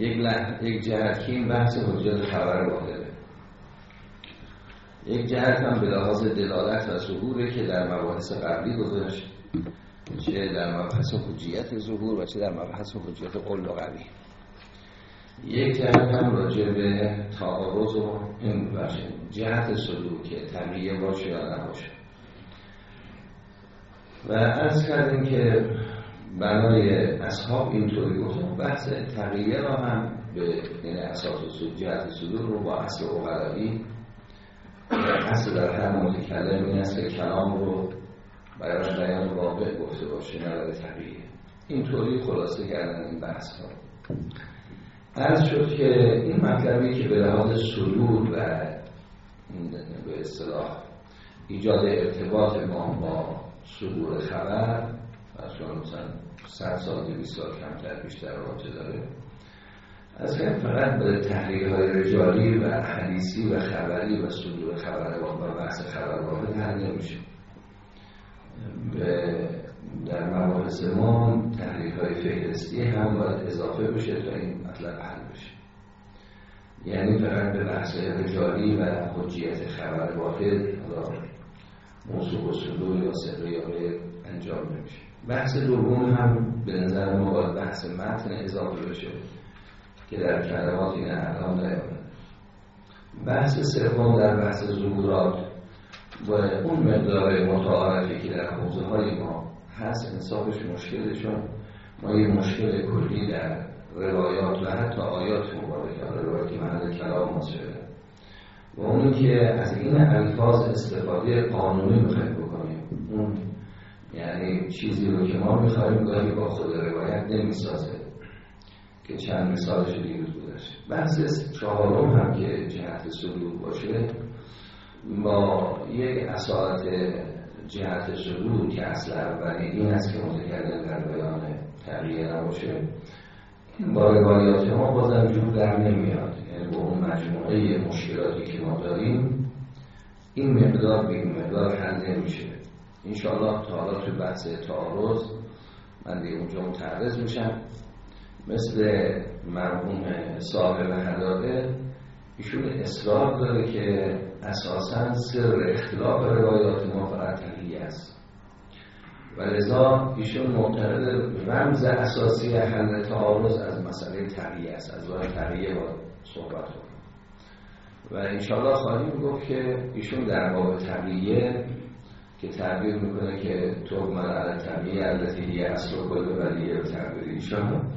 یک. یک جهت که این بحث حجت خبر واحده یک جهت هم به لحاظ دلالت و ظهوره که در مباحث قبلی گذاشت چه در مبحث حجیت ظهور و چه در مبحث حجیت قول و قوی یک جهت هم راجع به تعارض و این باشه جهت که تغییر باشه یا نباشه و از کردیم که بنای اصحاب اینطوری گفتم بحث تغییر را هم به یعنی اساس جهت صدور رو با اصل اقلایی اصل در هر متکلم این که کلام رو برای بیان واقع گفته باشه نه تغییر. اینطوری خلاصه کردن این بحث ها عرض شد که این مطلبی که به لحاظ صدور و به اصطلاح ایجاد ارتباط ما با صدور خبر از مثلا 100 سال 200 سال کمتر بیشتر رابطه داره. از فقط به تحلیل های رجالی و حدیثی و خبری و صدور خبر و بحث خبر واحد حل نمیشه در مباحث ما تحلیل های فهرستی هم باید اضافه بشه تا این مطلب حل بشه. یعنی فقط به بحث رجالی و حجیت خبر واحد موضوع و صدور یا سقه یا غیر انجام نمیشه. بحث دوم هم به نظر ما باید بحث متن اضافه بشه که در کلمات این الان نیامده بحث سوم در بحث ظهورات و اون مقدار متعارفی که در حوزه های ما هست انصافش مشکل چون ما یه مشکل کلی در روایات و حتی آیات مبارکه روایاتی محل کلام ما شده. و اونی که از این الفاظ استفاده قانونی می‌خوایم بکنیم. اون یعنی چیزی رو که ما می‌خوایم گاهی با خود روایت نمی‌سازه که چند مثالش دیروز بودش بحث چهارم هم که جهت سلوک باشه با یک اصالت جهت سلوک که اصل اولی این است که متکلم در بیان تغییر نباشه. با روایات ما بازم جور در نمیاد. یعنی با اون مجموعه مشکلاتی که ما داریم این مقدار به این مقدار حل نمیشه. انشاءالله تا حالا تو بحث تعارض من دیگه اونجا متعرض میشم. مثل مرحوم صاحب هداده ایشون اصرار داره که اساسا سر اختلاف روایات ما فقط است. و لذا ایشون معتقد رمز اساسی حل تعارض از مسئله تقییه است از راه تقییه با صحبت کنیم. و انشاءالله خواهیم گفت که ایشون در باب تقییه که تعبیر می‌کنه که تو من علی تقییه التي اصل کل ولیه تعبیر ایشان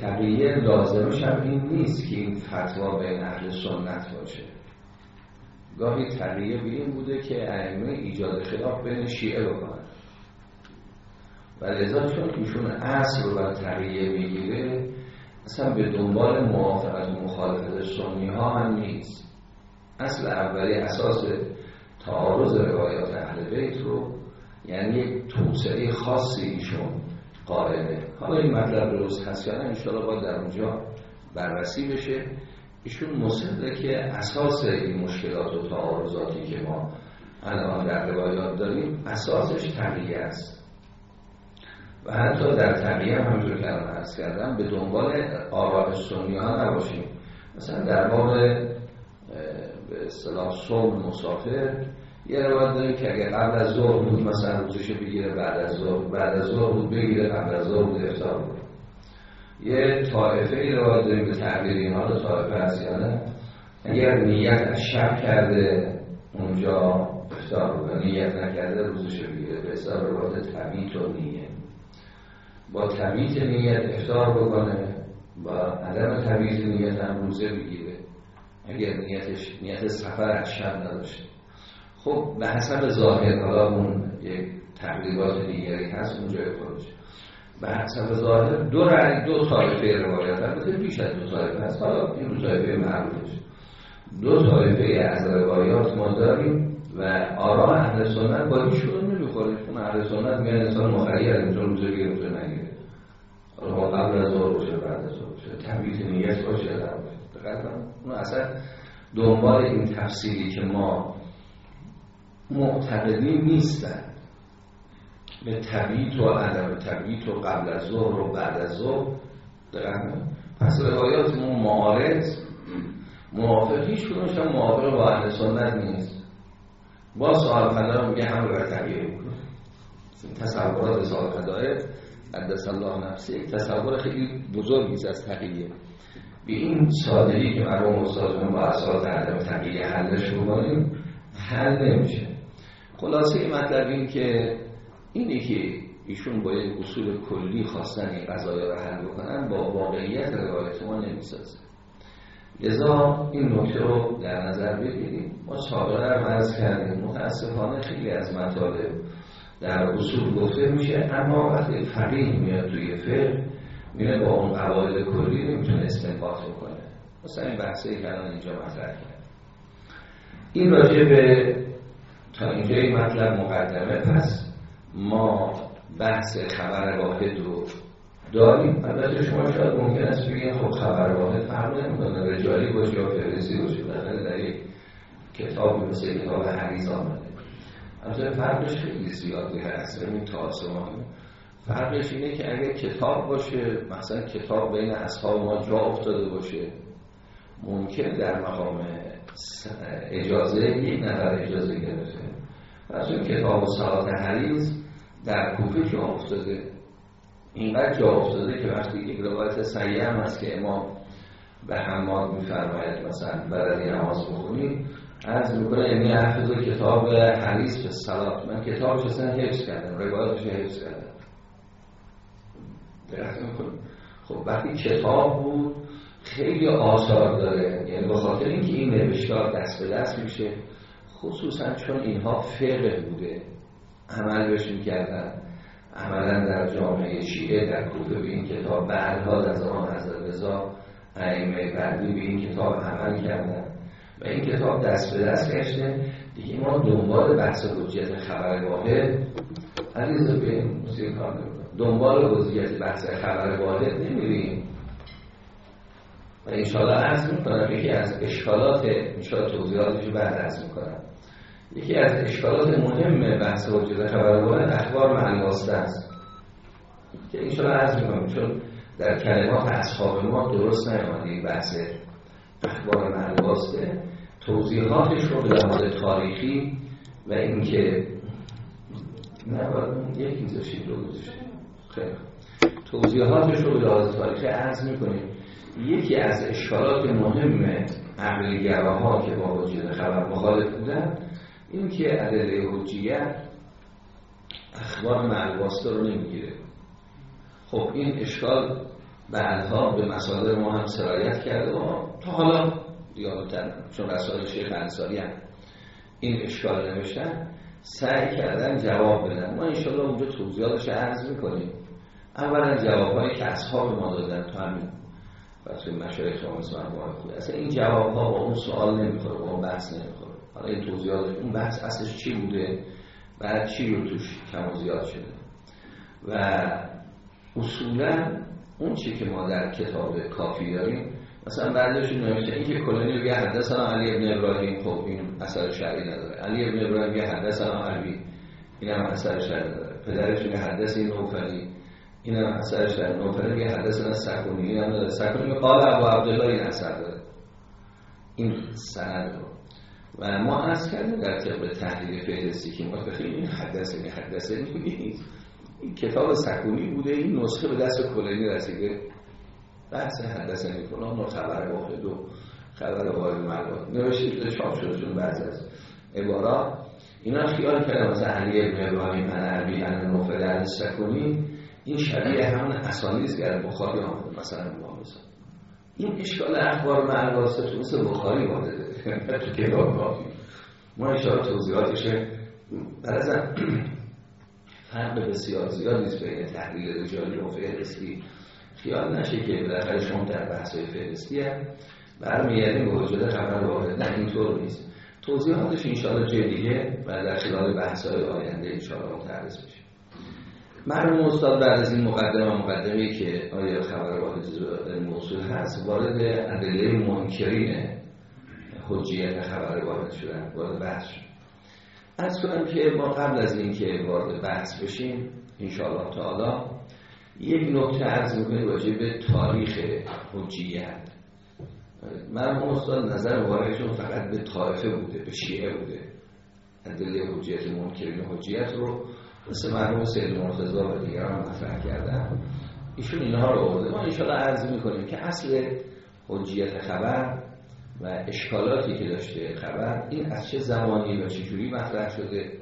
تقییه لازمش هم این نیست که این فتوا بین اهل سنت باشه. گاهی تقییه به این بوده که ائمه ایجاد خلاف بین شیعه بکنن. و لذا چون ایشون اصل رو بر تقییه می‌گیره اصلا به دنبال موافقت و مخالفت سنی ها هم نیست. اصل اولی اساس تعارض روایات اهل بیت رو یعنی یک توسعه خاصی ایشون قائله. حالا این مطلب درست هست یا نه انشاءالله باید در اونجا بررسی بشه. ایشون مصدقه که اساس این مشکلات و تعارضاتی که ما الان در روایات داریم اساسش تقییه است. و حتی در تقییه هم همونجور که الان کردم به دنبال آراء سنی ها نباشیم. مثلا در باب اصطلاح صوم مسافر. یه روایت داریم که اگه قبل از ظهر بود مثلا روزش بگیره بعد از ظهر بعد از ظهر بود بگیره قبل از ظهر بود افطار بود. یه طایفه ای روایت داریم به تعبیر اینا رو یا نه؟ اگر نیت از شب کرده اونجا افطار بود. نیت نکرده روزش بگیره. به حساب روایت طبیعت و نیه با طبیعت نیت افطار بکنه با عدم طبیعت نیت هم روزه بگیره. اگر نیتش نیت سفر از شب نداشته خب به حسب ظاهر حالا اون یک تقریبات دیگری هست اونجا خودش. به حسب ظاهر دو رأی دو طایفه روایت البته بیش از دو طایفه هست. حالا این دو طایفه معروفش. دو طایفه از روایات ما داریم و آرا اهل سنت با هیچ کدوم نمی‌خوره چون اهل سنت میان انسان مخیر اینجا روزه گرفته نگیره. حالا قبل از ظهر باشه بعد از ظهر باشه. تبییت نیت باشه. دقیقا اون اصلا دنبال این تفصیلی که ما معتقدین نیستن. به تبییت و عدم تبییت و قبل از ظهر و بعد از ظهر پس روایاتمون معارض. موافق هیچ هم موافق با اهل سنت نیست. با سوال خدا میگه همه بر تغییر می‌کنه تصورات سوال خداه قدس الله نفسه تصور خیلی بزرگی از تغییر. به این سادگی که مرحوم استادمون با اساس عدم تغییر حلش بکنیم حل نمیشه. خلاصه مطلب این که اینه که ایشون با یک اصول کلی خواستن این قضایا رو حل بکنن با واقعیت روایت ما نمی‌سازه. لذا این نکته رو در نظر بگیریم. ما سابقه هم عرض کردیم. متاسفانه خیلی از مطالب در اصول گفته میشه اما وقتی فقیه میاد توی فقه میره با اون قواعد کلی نمی‌تونه استنباط بکنه. مثلا این بحثی که الان اینجا مطرح کرد این راجع به تا اینجا این مطلب مقدمه پس ما بحث خبر واحد رو داریم. البته شما شاید ممکن است بگید خب خبر واحد فرق نمی‌کنه. رجالی باشه یا فهرستی باشه. در یک کتاب مثل کتاب حدیث آمده. البته فرقش خیلی زیادی هست. ببین تا آسمان فرقش اینه که اگر کتاب باشه مثلا کتاب بین اصحاب ما جا افتاده باشه ممکن در مقام اجازه یک نفر اجازه گرفته. از اون کتاب و ساعت حریز در کوفه جا افتاده. اینقدر جا افتاده که وقتی یک روایت سریع هم هست که امام به حماد میفرماید مثلا برای نماز بخونید از می‌کنه یعنی حفظ کتاب حریز به سلات من کتابش اصلا حفظ کردم روایتش حفظ کردم. خب وقتی کتاب بود خیلی آثار داره. یعنی به خاطر اینکه این نوشتار دست به دست میشه خصوصا چون اینها فقه بوده عمل بهش می‌کردن. عملا در جامعه شیعه در کوفه به این کتاب بعدها در زمان حضرت رضا ائمه بعدی به این کتاب عمل کردن. و این کتاب دست به دست گشته. دیگه ما دنبال بحث حجیت خبر واحد. عزیز به این کار دنبال حجیت بحث خبر واحد نمیریم و انشاءالله عرض می‌کنم یکی از اشکالات انشاءالله توضیحاتش بعد عرض می‌کنم. یکی از اشکالات مهم بحث وجود خبر اخبار معنواسته است که انشاءالله عرض می‌کنم چون در کلمات اصحاب ما درست نیامده این بحث اخبار معنواسته توضیحاتش رو به لحاظ تاریخی و اینکه نه باید یکی زشید رو خیلی توضیحاتش رو به لحاظ تاریخی عرض می‌کنیم. یکی از اشکالات مهم عقل ها که با وجود خبر مخالف بودن این که عدل حجیت اخبار معلواسته رو نمی‌گیره. خب این اشکال بعدها به مسائل ما هم سرایت کرده و تا حالا دیالوتر چون رسال شیخ انصاری هم این اشکال نوشتن سعی کردن جواب بدن. ما انشالله اونجا توضیحاتش عرض می‌کنیم. اولا جوابهایی که اصحاب ما دادن تو همین بچه مشایخ شما مثل خوبه اصلا این جواب ها با اون سوال نمی‌خوره با اون بحث نمی‌خوره. حالا این توضیحات اون بحث اصلش چی بوده؟ بعد چی رو توش کم و زیاد شده؟ و اصولا اون چی که ما در کتاب کافی داریم مثلا بعدشون نوشته این که کلانی بگه حدثنا علی ابن ابراهیم. خب این اثر شرعی نداره. علی ابن ابراهیم بگه حدثنا علی این هم اثر شرعی نداره. پدرش میگه حدث این این هم اثرش در نوفلی میگه حدثنا سکونی. این هم داره. سکونی قال ابو عبدالله این اثر داره. این سند رو. و ما از کردیم در طبق تحلیل فهرستی که ما خیلی این حدثه این حدثه. نیست این کتاب سکونی بوده. این نسخه به دست کلینی رسیده. بحث حدثه می‌کنه ما خبر واحد و خبر واحد مردم نوشته چاپ شده چون بعض از عبارات. اینا خیال کردن مثلا علی ابن ابراهیم عربی ان نوفل علی سکونی این شبیه همون اسانیست که بخاری آمده مثلا ما این اشکال اخبار معلواسه تو مثل بخاری آمده تو کتاب کافی. ما اشاره توضیحاتش برازم فرق بسیار زیاد نیست بین تحلیل رجالی و فهرستی. خیال نشه که بالاخره شما در بحث های فهرستی هم برمیگردیم به وجود خبر واحد. نه اینطور نیست. توضیحاتش انشاءالله جدیه و در خلال بحث های آینده انشاءالله متعرض بشه مرموم استاد بعد از این مقدمه مقدمه که آیا خبر واحد موصول هست وارد ادله منکرین حجیت خبر وارد شدن وارد بحث شد. از کنم که ما قبل از اینکه وارد بحث بشیم انشاءالله تعالی یک نکته عرض می‌کنی راجع به تاریخ حجیت. من استاد نظر واردشون فقط به طایفه بوده به شیعه بوده. ادله حجیت منکرین حجیت رو مثل مرحوم سید مرتضی و دیگران مطرح کردن. ایشون اینها رو آورده. ما انشاءالله عرض می‌کنیم که اصل حجیت خبر و اشکالاتی که داشته خبر این از چه زمانی و چجوری مطرح شده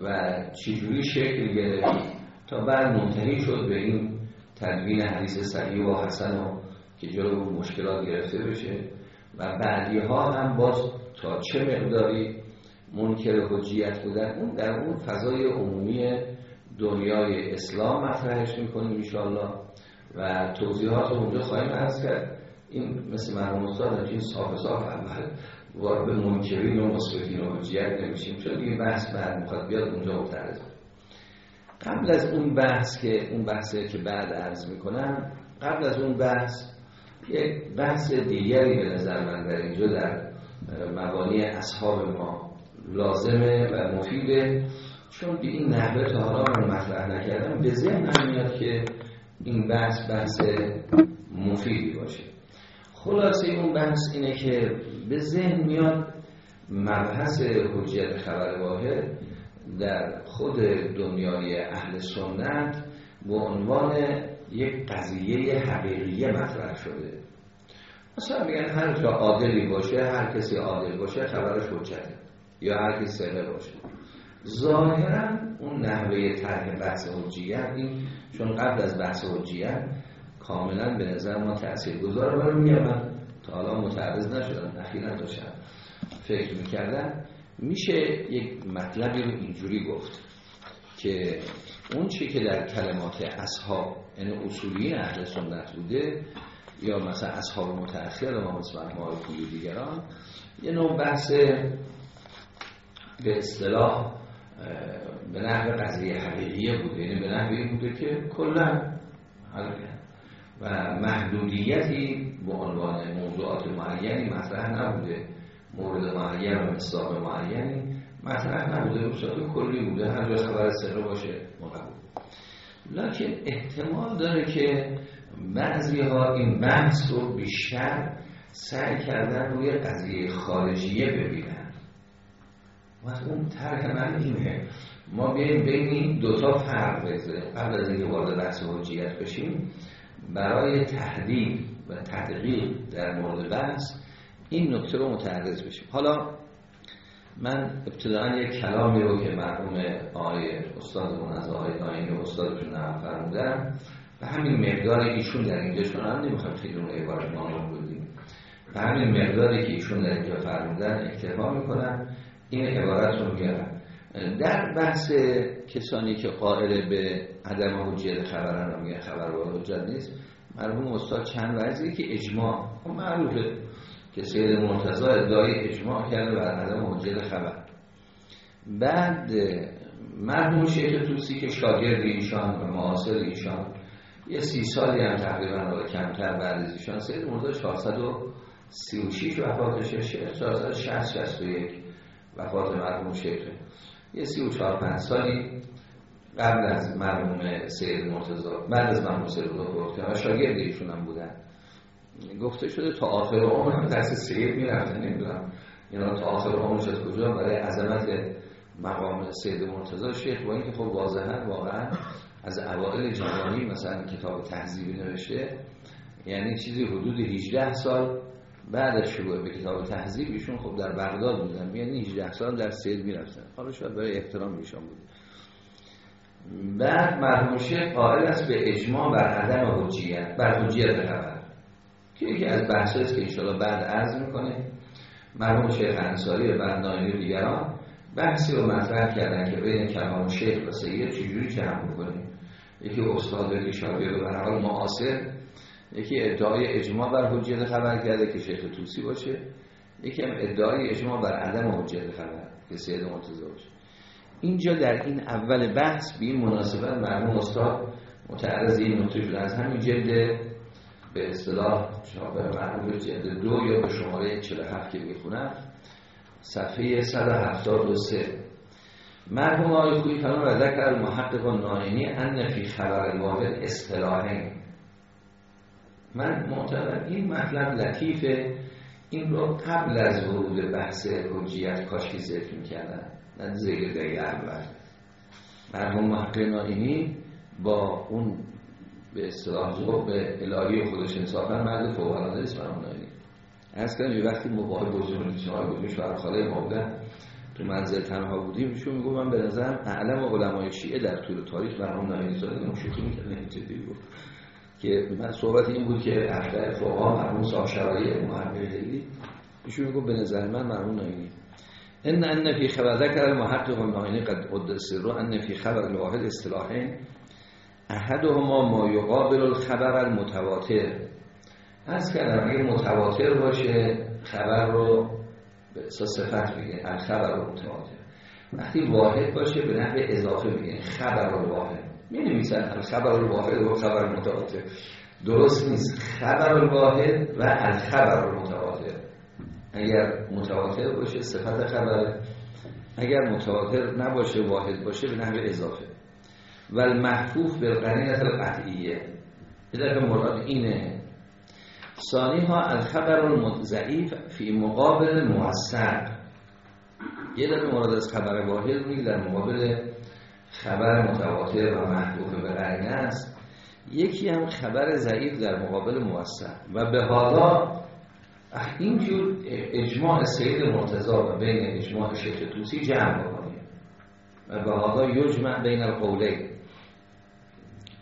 و چجوری شکل گرفت تا بعد منتهی شد به این تدوین حدیث صحیح و حسن و که جلو مشکلات گرفته بشه. و بعدی ها هم باز تا چه مقداری منکر حجیت بودن اون در اون فضای عمومی دنیای اسلام مطرحش می‌کنیم انشاءالله و توضیحات اونجا خواهیم عرض کرد. این مثل مرحوم استاد این صاف صاف اول وارد منکرین و مصبتین و حجیت نمیشیم. چون دیگه بحث بعد می‌خواد بیاد اونجا متعرض قبل از اون بحث که اون بحثی که بعد عرض می‌کنم قبل از اون بحث یک بحث دیگری به نظر من در اینجا در مبانی اصحاب ما لازمه و مفیده. چون به این نحوه تا من مطرح نکردم به ذهن میاد که این بحث بحث مفیدی باشه. خلاصه اون بحث اینه که به ذهن میاد مبحث حجیت خبر واحد در خود دنیای اهل سنت به عنوان یک قضیه حقیقیه مطرح شده. مثلا میگن هر جا عادلی باشه هر کسی عادل باشه خبرش حجته. یا هر کسی سهه باشه. ظاهرا اون نحوه طرح بحث حجیت این چون قبل از بحث حجیت کاملا به نظر ما تأثیر گذار برای میگم تا حالا متعرض نشدم اخیرا داشتم فکر می‌کردم. میشه یک مطلبی رو اینجوری گفت که اون چی که در کلمات اصحاب یعنی اصولی اهل سنت بوده یا مثلا اصحاب متأخر ما مثل ما دیگران یه نوع بحث به اصطلاح به نحو قضیه حقیقیه بوده یعنی به نحوی بوده که کلا و محدودیتی به عنوان موضوعات معینی مطرح نبوده. مورد معین و مصداق معینی مطرح نبوده. به کلی بوده. هر جا خبر سره باشه مقبول. لکن احتمال داره که بعضی ها این بحث رو بیشتر سعی کردن روی قضیه خارجیه ببینن. و اون ترک من اینه. ما بیاییم بین دوتا فرق بذاریم قبل از اینکه وارد بحث حجیت بشیم برای تحدید و تدقیق در مورد بحث این نکته رو متعرض بشیم. حالا من ابتداعا یک کلامی رو که مرحوم آقای استادمون از آقای داینی استادشون نقل فرمودن. و همین مقدار ایشون در اینجا چون هم نمی‌خوام خیلی اون عبارت نامون بودیم و همین مقداری که ایشون در اینجا فرمودن اکتفا می‌کنن این عبارت رو میگن در بحث کسانی که قائل به عدم حجیت خبرن و میگن خبر و حجت نیست مرحوم استاد چند وضعی که اجماع خب معروفه که سید مرتضی ادعای اجماع کرده بر عدم حجیت خبر. بعد مرحوم شیخ توسی که شاگرد ایشان و معاصر ایشان یه سی سالی هم تقریبا رو کمتر بعد از ایشان سید مرتضی 436 وفاتشه شیخ 460 61 وفات مرحوم شیخ یه سی و چهار پنج سالی قبل از مرحوم سید مرتضی بعد از مرحوم سید مرتضی و شاگرد ایشون هم بودن. گفته شده تا آخر عمر هم دست سید می‌رفته نمی‌دونم. اینا تا آخر عمرش از کجا؟ برای عظمت مقام سید مرتضی شیخ. با اینکه خب واضحا واقعا از اوائل جوانی مثلا کتاب تهذیبی نوشته یعنی چیزی حدود 18 سال بعد از شروع به کتاب تهذیب ایشون خب در بغداد بودن. یعنی 18 سال در سید می‌رفتن. حالا شاید برای احترام ایشان بود. بعد مرحوم شیخ قائل است به اجماع بر عدم حجیت بر حجیت خبر. که یکی از بحث است که انشاءالله بعد عرض می‌کنه. مرحوم شیخ انصاری و بعد دیگران بحثی رو مطرح کردن که بین کلام شیخ و سید چجوری جمع می‌کنیم یکی استاد یکی شاگرد. و حال معاصر. یکی ادعای اجماع بر حجیت خبر کرده که شیخ توسی باشه. یکی هم ادعای اجماع بر عدم حجیت خبر که سید مرتضی باشه. اینجا در این اول بحث به این مناسبت مرموم استاد متعرض این نکته شده. از همین جلد به اصطلاح شابه مرموم جلد دو یا به شماره 47 که می‌خونم صفحه 173 مرحوم آقای خویی فرمان و ذکر المحقق نائینی ان فی خبر الواحد اصطلاحین. من معتبر این مطلب لطیفه. این رو قبل از ورود بحث حجیت کاشکی ذکر می‌کردن. نه ذکر دیگه اول. مرحوم محقق نائینی با اون به اصطلاح به الهی خودش انصافا مرد فوق العاده است مرحوم نائینی. از کنم یه وقتی مباهی بزرگ شما بودیم شوهر خاله ما بودن تو منزل تنها بودیم ایشون میگو من به نظرم اعلم علمای شیعه در طول تاریخ مرحوم نائینی زاده شوخی می‌کرد نمی‌تونی گفت که من صحبت این بود که اختر فقها مرحوم صاحب شرایع محققی ایشون میگو به نظر من مرحوم نائینی ان ان فی خبر ذکر المحقق النائینی قد قدس رو ان فی خبر الواحد اصطلاحین احدهما ما یقابل الخبر المتواتر. از کردم اگه متواتر باشه خبر رو به صفت میگه الخبر رو متواتر وقتی واحد باشه به نحو اضافه میگه خبر واحد می نویسن الخبر الواحد و خبر متواتر درست نیست. خبر الواحد و الخبر المتواتر اگر متواتر باشه صفت خبر اگر متواتر نباشه واحد باشه به نحو اضافه. و المحفوف به قرینت القطعیه که مراد اینه. ثانی ها الخبر ضعیف فی مقابل موثق. یه دفعه مراد از خبر واحد میگه در مقابل خبر متواتر و محبوب به قرینه است. یکی هم خبر ضعیف در مقابل موثق. و به حالا اینجور اجماع سید مرتضا و بین اجماع شیخ توسی جمع بکنیم. و به حالا یجمع بین القولین.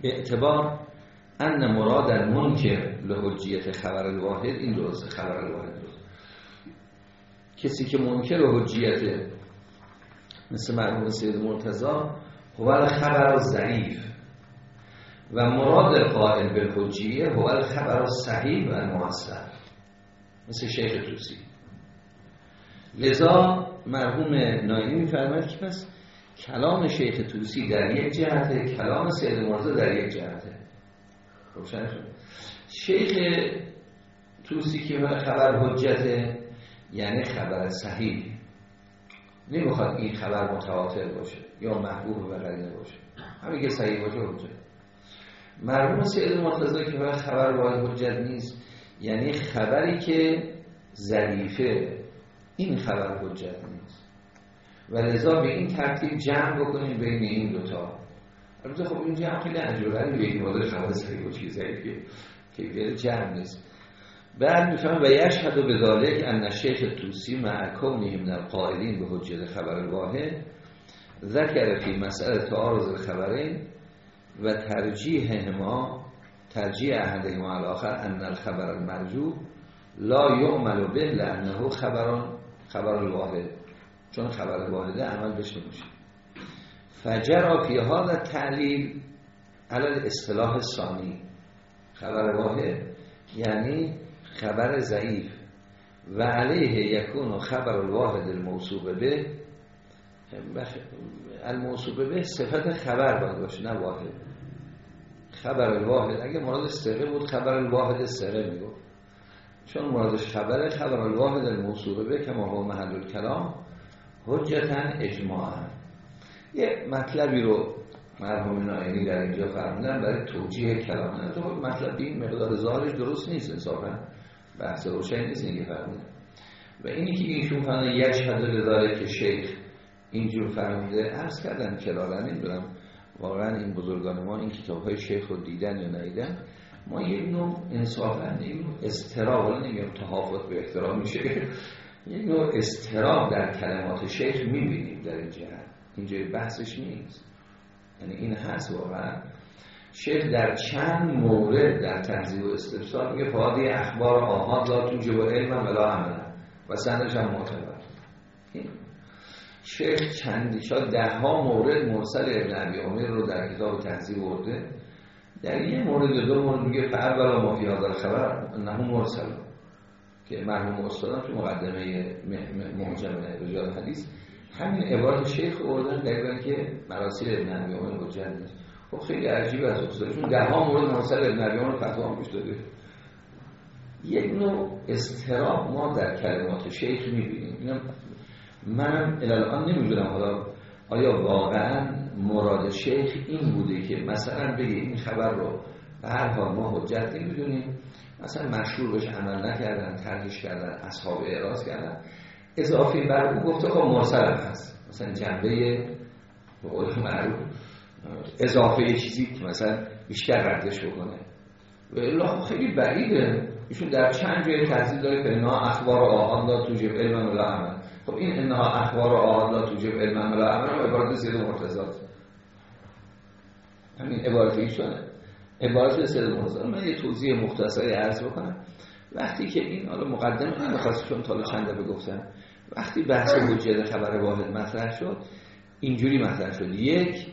به اعتبار ان مراد المنکر لحجیت خبر الواحد این درسته خبر الواحد درست کسی که منکر حجیت مثل مرحوم سید مرتضا هو خبر ضعیف. و مراد قائل به حجیه هو خبر صحیح و موثق مثل شیخ توسی لذا مرحوم ناینی میفرماید که پس کلام شیخ توسی در یک جهته کلام سید مرتضا در یک جهته. روشن شد شیخ توسی که خبر حجته یعنی خبر صحیح. نمی‌خواد این خبر متواتر باشه یا محبوب و قرینه باشه همین که صحیح باشه حجت مرحوم سید مرتضی که خبر باید حجت نیست یعنی خبری که ظریفه این خبر حجت نیست. و لذا به این ترتیب جمع بکنیم بین این دوتا البته خب این جمع خیلی عجیبه به این مادر خبر صحیح چیز ضعیفه که جمع نیست. بعد میفهم و یشهد و بذالک ان شیخ توسی مع کونه من القائلین به حجت خبر الواحد ذکر فی مسئله تعارض الخبرین و ترجیح ما ترجیح احدهما الاخر ان الخبر المرجو لا یعمل به لانه خبران خبر الواحد. چون خبر الواحده عمل بشه نمیشه فجر فی هذا تعلیل علی اصطلاح ثانی خبر واحد یعنی خبر ضعیف و علیه یکون خبر الواحد الموصوب به الموصوب به صفت خبر باید باشه نه واحد. خبر الواحد اگه مراد استقه بود خبر الواحد استقه می‌گفت. چون مرادش خبره خبر الواحد الموصوب به که هو محل الکلام حجتا اجماعا. یه مطلبی رو مرحوم ناینی در اینجا فرمودن برای توجیه کلام. نه تو مطلب این مقدار ظاهرش درست نیست انصافا. بحث روشن نیست اینکه فرمودن و اینی که ایشون فرمودن یشهد داره که شیخ اینجور فرموده عرض کردن کلالا نمی‌دونم واقعا این بزرگان ما این کتاب های شیخ رو دیدن یا ندیدن. ما یک نوع انصافا یک نوع استراب نمیم تحافظ به احترام میشه یک نوع استراب در کلمات شیخ می‌بینیم در این جهت. اینجا بحثش نیست. یعنی این هست واقعا. شیخ در چند مورد در تنظیم و استفسار میگه فادی اخبار آهاد لا توجب علم ولا عمل و سندش هم معتبر. شیخ چندی شاید ده ها مورد مرسل ابن عبی عمر رو در کتاب تنظیم ورده. در یه مورد دو مورد میگه فعل ولا ما فی خبر انه مرسل. که مرحوم استادم تو مقدمه معجم رجال حدیث همین عبارت شیخ اردن دقیقا که مراسیل ابن عبی عمر حجت نیست خب خیلی عجیب از استادشون ده ها مورد مرسل ابن عمر فتوا داده. یک نوع استراب ما در کلمات شیخ می‌بینیم. اینم منم الان نمی‌دونم. حالا آیا واقعا مراد شیخ این بوده که مثلا بگه این خبر رو به هر حال ما حجت نمی‌دونیم. مثلا مشهور بهش عمل نکردن ترجیش کردن اصحاب اعراض کردن. اضافی بر اون گفته خب مرسل هست. مثلا جنبه به قول معروف اضافه چیزی که مثلا بیشتر ردش بکنه. و خب خیلی بعیده. ایشون در چند جای تحضیل داره که انها اخبار آهاد لا توجب علم ولا عمل خب این انها اخبار آهاد لا توجب علم ولا عمل عبارت زید مرتضات همین عبارت ایشونه. عبارت سید مرتضات من یه توضیح مختصری عرض بکنم. وقتی که این حالا مقدمه نمی‌خواست چون تا چند دفعه گفتم. وقتی بحث حجت خبر واحد مطرح شد اینجوری مطرح شد. یک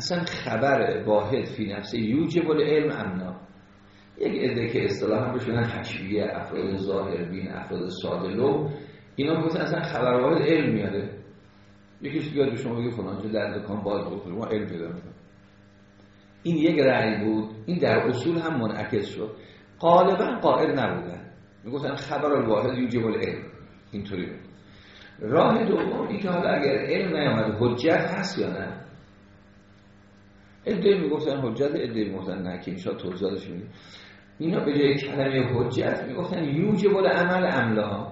اصلا خبر واحد فی نفسه یوجب العلم امنا یک عده که اصطلاحا هم بشونن حشویه افراد ظاهر بین افراد ساده لو اینا گفتن اصلا خبر واحد علم میاره. یکیش بیاد به شما بگه فلان در دکان باز بکنه ما علم پیدا این یک رأی بود. این در اصول هم منعکس شد. غالبا قائل نبودن. می‌گفتن خبر الواحد یوجب العلم. اینطوری بود. راه دوم که حالا اگر علم نیامد حجت هست یا نه؟ ادعای می‌گفتن حجت ادعای می‌گفتن نه که اینشا توضیحاتش میگه اینا به جای کلمه حجت می‌گفتن یوجب العمل املا.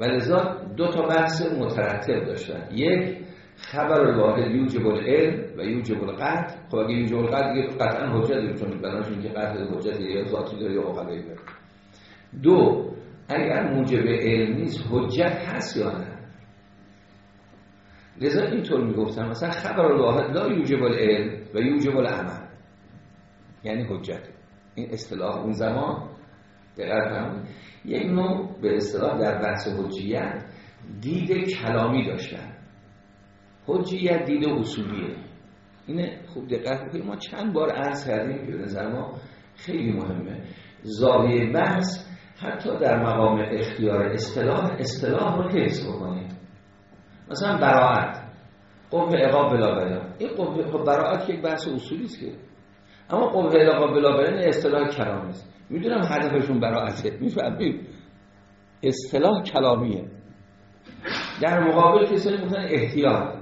و لذا دو تا بحث مترتب داشتن. یک خبر الواحد یوجب العلم و یوجب القطع خب اگه یوجب القطع دیگه قطعا حجت چون بناش که قطع حجت یا ذاتی داره یا اقلی داره. دو اگر موجب علم نیست حجت هست یا نه؟ لذا اینطور می‌گفتن. مثلا خبر الواحد لا یوجب العلم و یوجب العمل. یعنی حجت. این اصطلاح اون زمان دقیق فهمید یک نوع به اصطلاح در بحث حجیت دید کلامی داشتن. حجیت دید اصولیه. اینه خوب دقت بکنید. ما چند بار عرض کردیم که نظر ما خیلی مهمه. زاویه بحث حتی در مقام اختیار اصطلاح اصطلاح رو حفظ بکنید مثلا براعت. قوه اقاب بلا بیان این قوه خب براعت یک بحث اصولی است که. اما قوه اقاب بلا بیان اصطلاح کلامی است. می‌دونم هدفشون براعته. می‌فهمید؟ اصطلاح کلامیه. در مقابل کسانی گفتن احتیاط.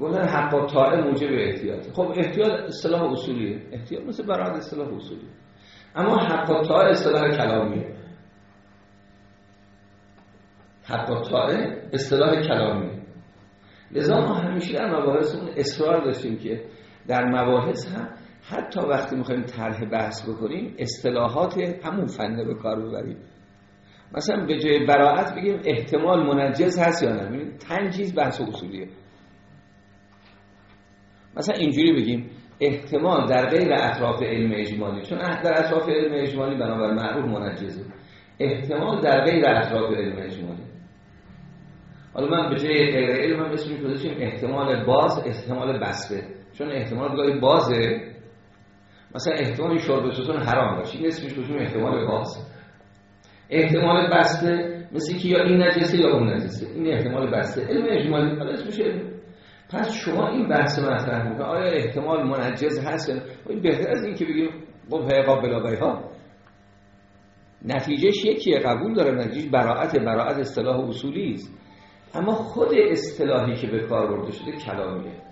گفتن حق و طاعه موجب احتیاط. خب احتیاط اصطلاح اصولیه. احتیاط مثل براعت اصطلاح اصولی اما حق و طاعه اصطلاح کلامیه. حق و طاعه اصطلاح کلامیه. لذا ما همیشه در مباحثمون اصرار داشتیم که در مباحث هم حتی وقتی می‌خوایم طرح بحث بکنیم اصطلاحات همون فنه به کار ببریم مثلا به جای براعت بگیم احتمال منجز هست یا نه. تنجیز بحث اصولیه. مثلا اینجوری بگیم احتمال در غیر اطراف علم اجمالی چون در اطراف علم اجمالی بنابر معروف منجزه. احتمال در غیر اطراف علم اجمالی. حالا من به جای غیر علم هم اسمش گذاشتیم احتمال باز احتمال بسته. چون احتمال گاهی بازه مثلا احتمال شرب ستون حرام باشه. این اسمش گذاشتیم احتمال باز. احتمال بسته مثل که یا این نجسه یا اون نجسه. این احتمال بسته. علم اجمالی حالا اسمش پس شما این بحث مطرح می‌کنید آیا احتمال منجز هست این بهتر از این که بگیم قبه قابل ها. نتیجهش یکیه قبول داره نتیجه براعت براعت اصطلاح اصولی است. اما خود اصطلاحی که به کار برده شده کلامیه.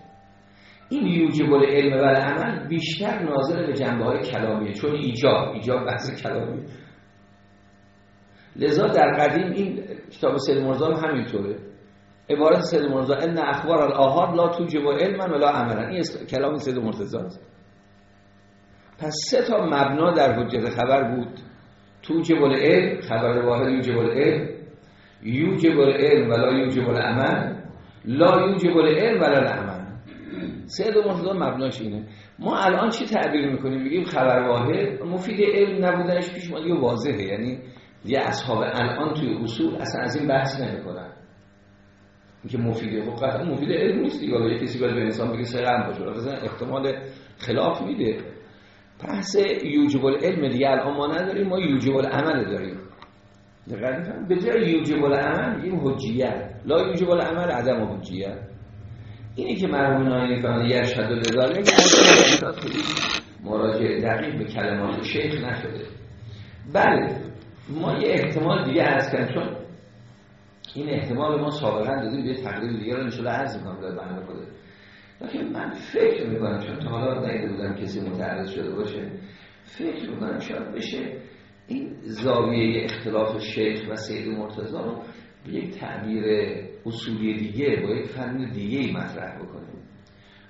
این یوجب علم و عمل بیشتر ناظر به جنبه های کلامیه چون ایجاب ایجاب بحث کلامی لذا در قدیم این کتاب سید مرزا همینطوره. عبارت سید مرزا ان اخبار الاحاد لا توجب علما ولا عملا. این کلام سید مرتضی است پس سه تا مبنا در حجت خبر بود. توجب العلم خبر واحد یوجب العلم یوجب العلم ولا یوجب العمل. لا یوجب العلم ولا العمل. سید مرتضی مبناش اینه. ما الان چی تعبیر می‌کنیم؟ بگیم خبر واحد. مفید علم نبودنش پیش ما دیگه واضحه. یعنی یه اصحاب الان توی اصول اصلا از این بحث نمی‌کنن. اینکه مفیده. خب قطعا مفید علم نیست دیگه. یه کسی باید به انسان بگه سرم باشه. مثلا احتمال خلاف میده. بحث یوجب العلم دیگه الان ما نداریم. ما یوجب العمل داریم. به جای یوجب العمل میگیم حجیت. لا یوجب العمل عدم حجیت. اینی که مرحوم نایینی فرمان یرشد و لذاره مراجعه دقیق به کلمات شیخ نشده. بله ما یه احتمال دیگه هست کنیم چون این احتمال ما سابقا دادیم یه تقریب دیگه رو انشالله عرض می‌کنم در بنده خود لیکن من فکر می‌کنم چون تا حالا نیده بودم کسی متعرض شده باشه فکر می‌کنم شاید بشه این زاویه اختلاف شیخ و سید مرتضی رو به یک تعبیر اصولی دیگه با یک فن دیگه ای مطرح بکنیم.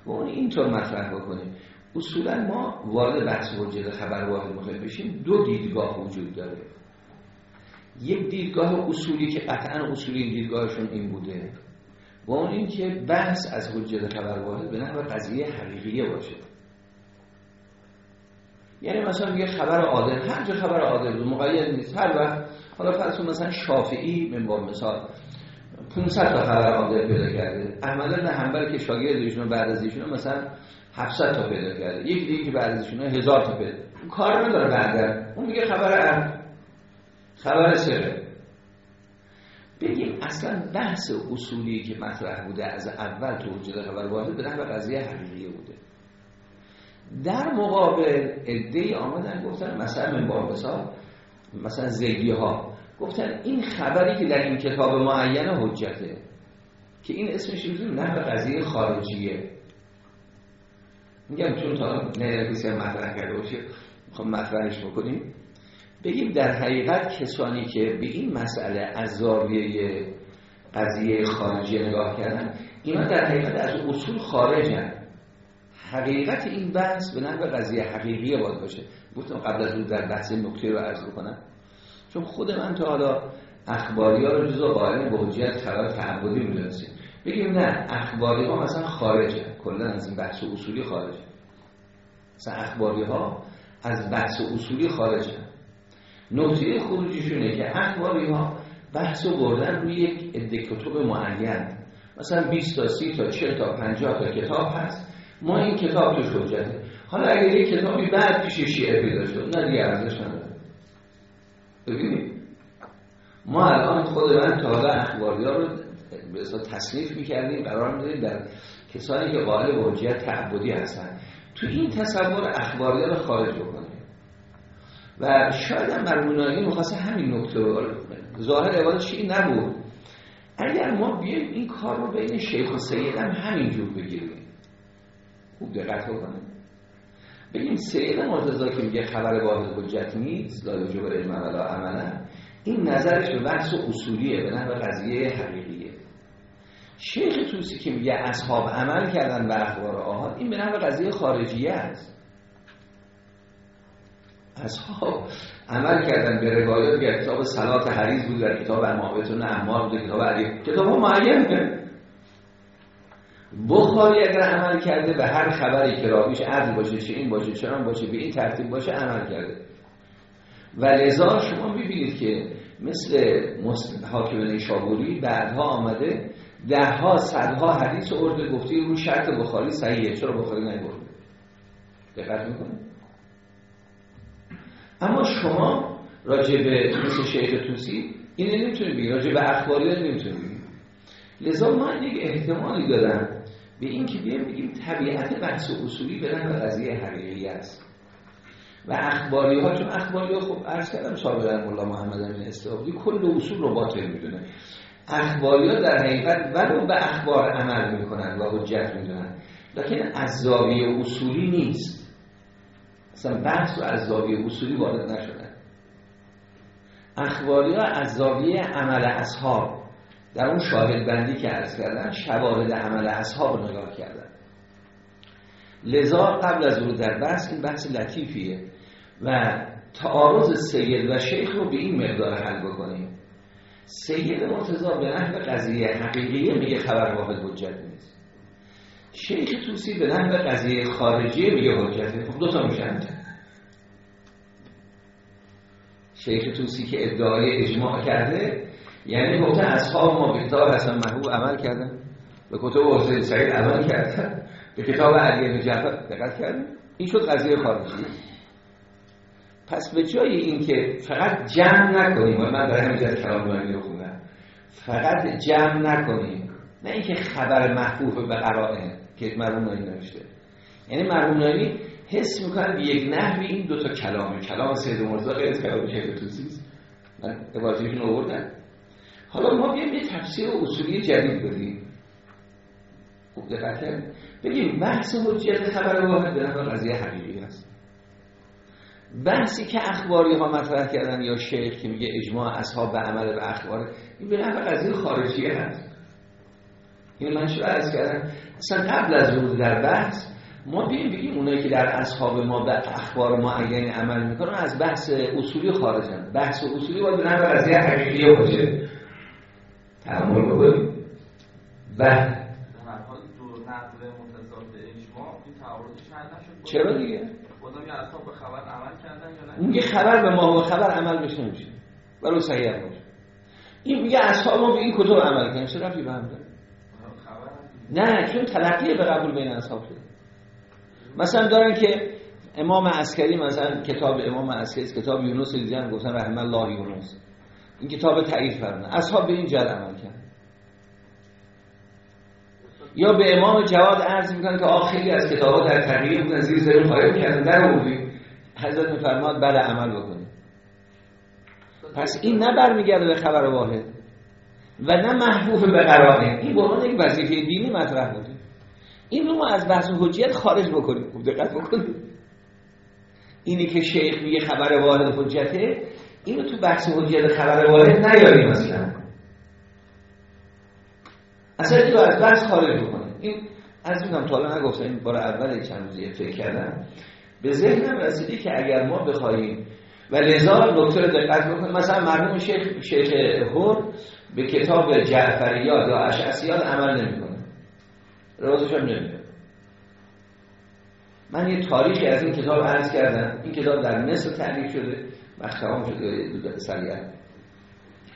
و اون اینطور مطرح بکنیم. اصولا ما وارد بحث حجت خبر واحد می‌خوایم بشیم دو دیدگاه وجود داره. یک دیدگاه اصولی که قطعا اصولی این دیدگاهشون این بوده. و اون این که بحث از حجت خبر واحد به نحو قضیه حقیقیه باشه. یعنی مثلا یه خبر عادل هر جا خبر عادل مقید نیست. هر وقت حالا فرض مثلا شافعی من با مثال 500 تا خبر عادل پیدا کرده. احمد بن حنبل که شاگرد ایشون بعد از ایشون مثلا 700 تا پیدا کرده. یکی دیگه که بعد از ایشون 1000 تا پیدا کار نداره بعد اون میگه خبر خبر سره. بگیم اصلا بحث اصولی که مطرح بوده از اول تو وجود خبر واحد به نحو قضیه حقیقی بوده. در مقابل ادهی آمدن گفتن مثلا من با مثال مثلا زیدی ها گفتن این خبری که در این کتاب معینه حجته که این اسمش میزون نه به قضیه خارجیه. میگم چون تا نه کسی مطرح کرده باشه می‌خوام مطرحش بکنیم. بگیم در حقیقت کسانی که به این مسئله از زاویه قضیه خارجی نگاه کردن اینا در حقیقت از اصول خارجن. حقیقت این بحث به نحو قضیه حقیقی باید باشه. گفتم قبل از اون در بحث نکته رو عرض بکنم. چون خود من تا حالا اخباری ها رو جزا قائل به حجیت خبر تعبدی می‌دونستیم. بگیم نه اخباری ها مثلا خارجه. کلا از این بحث اصولی خارجه. مثلا اخباری ها از بحث اصولی خارجه. نکته خروجیشونه که اخباری ها بحث رو بردن روی یک عده کتب معین. مثلا 20 تا 30 تا 40 تا 50 تا کتاب هست. ما این کتاب توش حجته حالا اگر یک کتابی بعد پیش شیعه پیدا شد نه دیگه ارزش نداره. ببینید ما الان خود من تا حالا اخباری ها رو به تصنیف می‌کردیم قرار می‌دادیم در کسانی که قائل حجیت تعبدی هستن تو این تصور اخباری رو خارج بکنیم. و شاید هم مرمونایی همین نکته ظاهر عبادش این نبود؟ اگر ما بیایم این کار رو بین شیخ و سید هم همینجور بگیریم. خوب دقت بکنیم بگیم سید مرتضی که میگه خبر واحد حجت نیست لا یوجب علم ولا عملا این نظرش به بحث اصولیه به نحو قضیه حقیقیه. شیخ توسی که میگه اصحاب عمل کردن به اخبار آهاد این به نحو قضیه خارجیه است. اصحاب عمل کردن به روایات کتاب صلات حریز بود در کتاب امامتون اعمار بود کتاب علی کتاب ها معین بخاری اگر عمل کرده به هر خبری که راویش عدل باشه چه این باشه چه باشه به این ترتیب باشه عمل کرده. و لذا شما می‌بینید که مثل حاکم نیشابوری بعدها آمده دهها صدها حدیث ارده گفتی رو شرط بخاری صحیحه. چرا بخاری نگرده دقت می‌کنه اما شما راجع به مثل شیخ توسی این نمی‌تونید بگید راجع به اخباریات نمی‌تونید بگید لذا من یک احتمالی دادم به این که بیایم بگیم طبیعت بحث اصولی به و قضیه حقیقی است. و اخباری ها چون اخباری ها خب عرض کردم سابقا مولا محمد امین استعابدی کل اصول رو باطل می‌دونه. اخباری ها در حقیقت ولو به اخبار عمل می‌کنن و حجت می‌دونن لیکن از زاویه اصولی نیست. اصلا بحث رو از زاویه اصولی وارد نشدن. اخباری ها از زاویه عمل اصحاب در اون شاهد بندی که عرض کردن شواهد عمل اصحاب رو نگاه کردن لذا قبل از ورود در بحث این بحث لطیفیه و تعارض سید و شیخ رو به این مقدار حل بکنیم. سید مرتضا به نحو قضیه حقیقیه میگه خبر واحد حجت نیست. شیخ توسی به نحو قضیه خارجیه میگه حجت خب دو تا میشن شیخ توسی که ادعای اجماع کرده یعنی گفته اصحاب ما به کتاب حسن محبوب عمل کردن به کتاب حسین سعید عمل کردن به کتاب علی بن دقت کردن این شد قضیه خارجی پس به جای اینکه فقط جمع نکنیم من برای همین از کلام رو خوندم فقط جمع نکنیم نه اینکه خبر محفوظ به قرائن که مرحوم نایی نوشته یعنی مرحوم نایی حس می‌کنن به یک نحوی این دو تا کلامه کلام سید مرزا غیر از کلام شیخ توسی من عبارتشون آوردن حالا ما بیایم یه تفسیر اصولی جدید بدیم. خوب دقت بگیم بحث حجیت خبر واحد به قضیه حقیقی است. بحثی که اخباری ها مطرح کردن یا شیخ که میگه اجماع اصحاب به عمل به اخبار این به نفع قضیه خارجی هست. این من شو عرض کردم اصلا قبل از ورود در بحث ما بیم بگیم اونایی که در اصحاب ما به اخبار ما اگر عمل می‌کنن از بحث اصولی خارجن بحث اصولی باید به نفع قضیه حقیقی باشه. تعمل بکنیم. و چرا دیگه؟ خدا یه اصحاب به خبر عمل کردن یا نه؟ اون میگه خبر به ما و خبر عمل بشه نمیشه. برای صحیح باشه این میگه اصحاب ما به این کتب عمل کردن. چه رفتی به هم داره؟ نه چون تلقی به قبول بین اصحاب شده. مثلا دارن که امام عسکری مثلا کتاب امام عسکری کتاب یونس دیدن گفتن رحم الله یونس. این کتاب تایید فرمودن. اصحاب به این جل عمل کرد یا به امام جواد عرض می‌کنن که آخری از کتابا در تغییر بودن زیر زیر خواهی کردن در آوردیم حضرت میفرماد بله عمل بکنیم. پس این نه برمیگرده به خبر واحد و نه محبوب به قراره این به یک وظیفه دینی مطرح بوده این رو ما از بحث حجیت خارج بکنیم. خوب دقت بکنیم. اینی که شیخ میگه خبر واحد حجته اینو تو بحث حجیت خبر واحد نیاریم اصلا. اصلا تو از بحث خارج بکنه این از میگم تا حالا نگفتم این بار اول چند روزی فکر کردم. به ذهنم رسیدی که اگر ما بخوایم و لذا نکته دقت بکنیم مثلا مرحوم شیخ شیخ هور به کتاب جعفریات یا اشعسیات عمل نمی‌کنه. روزش هم نمی‌کنه. من یه تاریخی از این کتاب عرض کردم. این کتاب در مصر تعلیف شده. تمام شده سریعت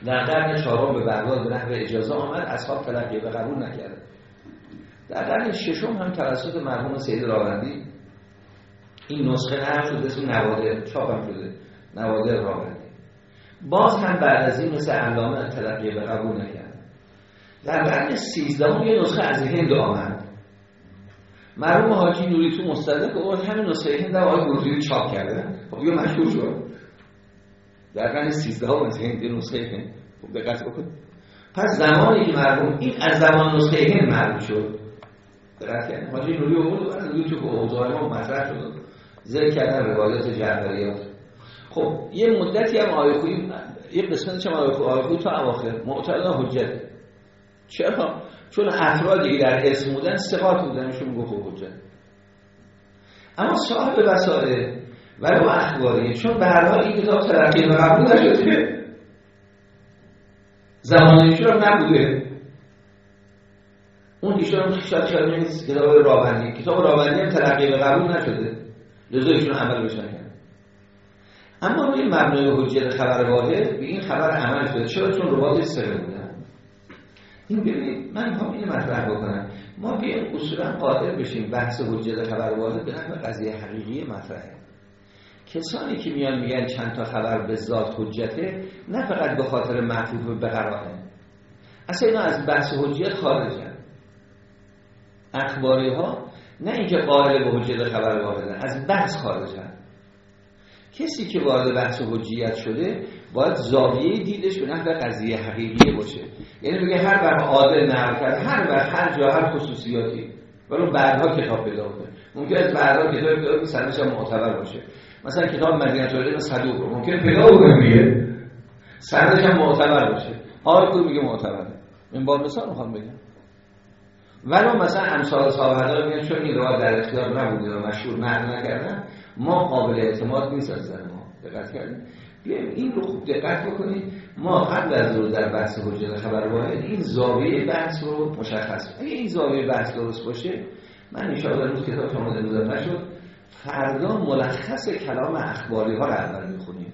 در قرن چهارم به بغداد به نحو اجازه آمد اصحاب تلقی به قبول نکرده در قرن ششم هم توسط مرحوم سید راوندی این نسخه نقل شده اسم نوادر چاپ هم شده نوادر راوندی. باز هم بعد از این مثل علامه تلقی به قبول نکرد در قرن سیزدهم یه نسخه از هند آمد. مرحوم حاجی نوری تو مستدرک اومد همین نسخه هند هم آقای چاپ کرده خب یه مشهور شد. در قرن 13 از هند نسخه هند. خوب دقت بکن. پس زمانی که مرحوم این از زمان نسخه هند معلوم شد دقت کردن. حاجی نوری آورد و از یوتیوب اوضاع ما مطرح شد. ذکر کردن روایات جعفریات. خب یه مدتی هم آیه خویی یه قسمتش هم آیه خویی تا اواخر. معتقد حجت. چرا؟ چون افرادی در اسم بودن ثقات بودنشون گفت حجت. اما صاحب وسائل ولی با اخباری چون به هر حال این کتاب ترقی و قبول نشده زمان ایشون نبوده. اون ایشون شاید شاید نیست کتاب راوندی کتاب راوندی هم ترقی و قبول نشده. لذا ایشون عمل بشن اما روی مبنای حجیت خبر واحد به این خبر عمل شده. چرا؟ چون روایت سره بودن. این ببینید من هم این مطرح بکنم. ما بیایم اصولا قادر بشیم بحث حجیت خبر واحد به قضیه حقیقی مطرحه. کسانی که میان میگن چند تا خبر به ذات حجته نه فقط به خاطر معطوف به قرائن. اصلا اینا از بحث حجیت خارجن اخباری ها نه اینکه قائل به حجیت خبر واحدن از بحث خارجن کسی که وارد بحث حجیت شده باید زاویه دیدش به نحو قضیه حقیقی باشه. یعنی بگه هر بر عادل نقل هر بر هر جا هر خصوصیاتی. ولی بعدها کتاب پیدا کنه ممکن است بعدها کتاب پیدا کنه معتبر باشه. مثلا کتاب مدینه العلم صدوق رو ممکن پیدا بکنیم دیگه. سندش هم معتبر باشه. آره کو میگه معتبره. این با مثال می‌خوام بگم. ولو مثلا امثال صاحب میگن چون این در اختیار نبوده و مشهور نقل نکردن ما قابل اعتماد نیست از ما. دقت کردیم این رو خوب دقت بکنید. ما قبل از رو در بحث حجت خبر واحد این زاویه بحث رو مشخص اگه این زاویه بحث درست باشه من ان شاء الله روز کتاب شما نشد فردا ملخص کلام اخباری ها رو اول می‌خونیم.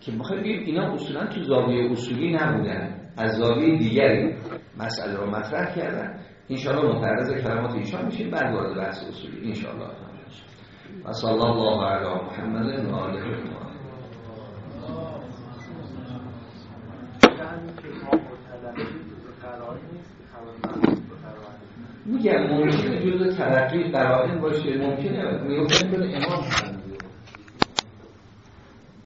که می‌خوایم بگیم اینا اصولا تو زاویه اصولی نبودن. از زاویه دیگری مسئله رو مطرح کردن. انشاءالله متعرض کلمات ایشان میشیم. بعد وارد بحث اصولی. انشاءالله. و صلی الله علی محمد و آله میگم ممکنه جز ترقی قرائن باشه ممکنه. ممکنه امام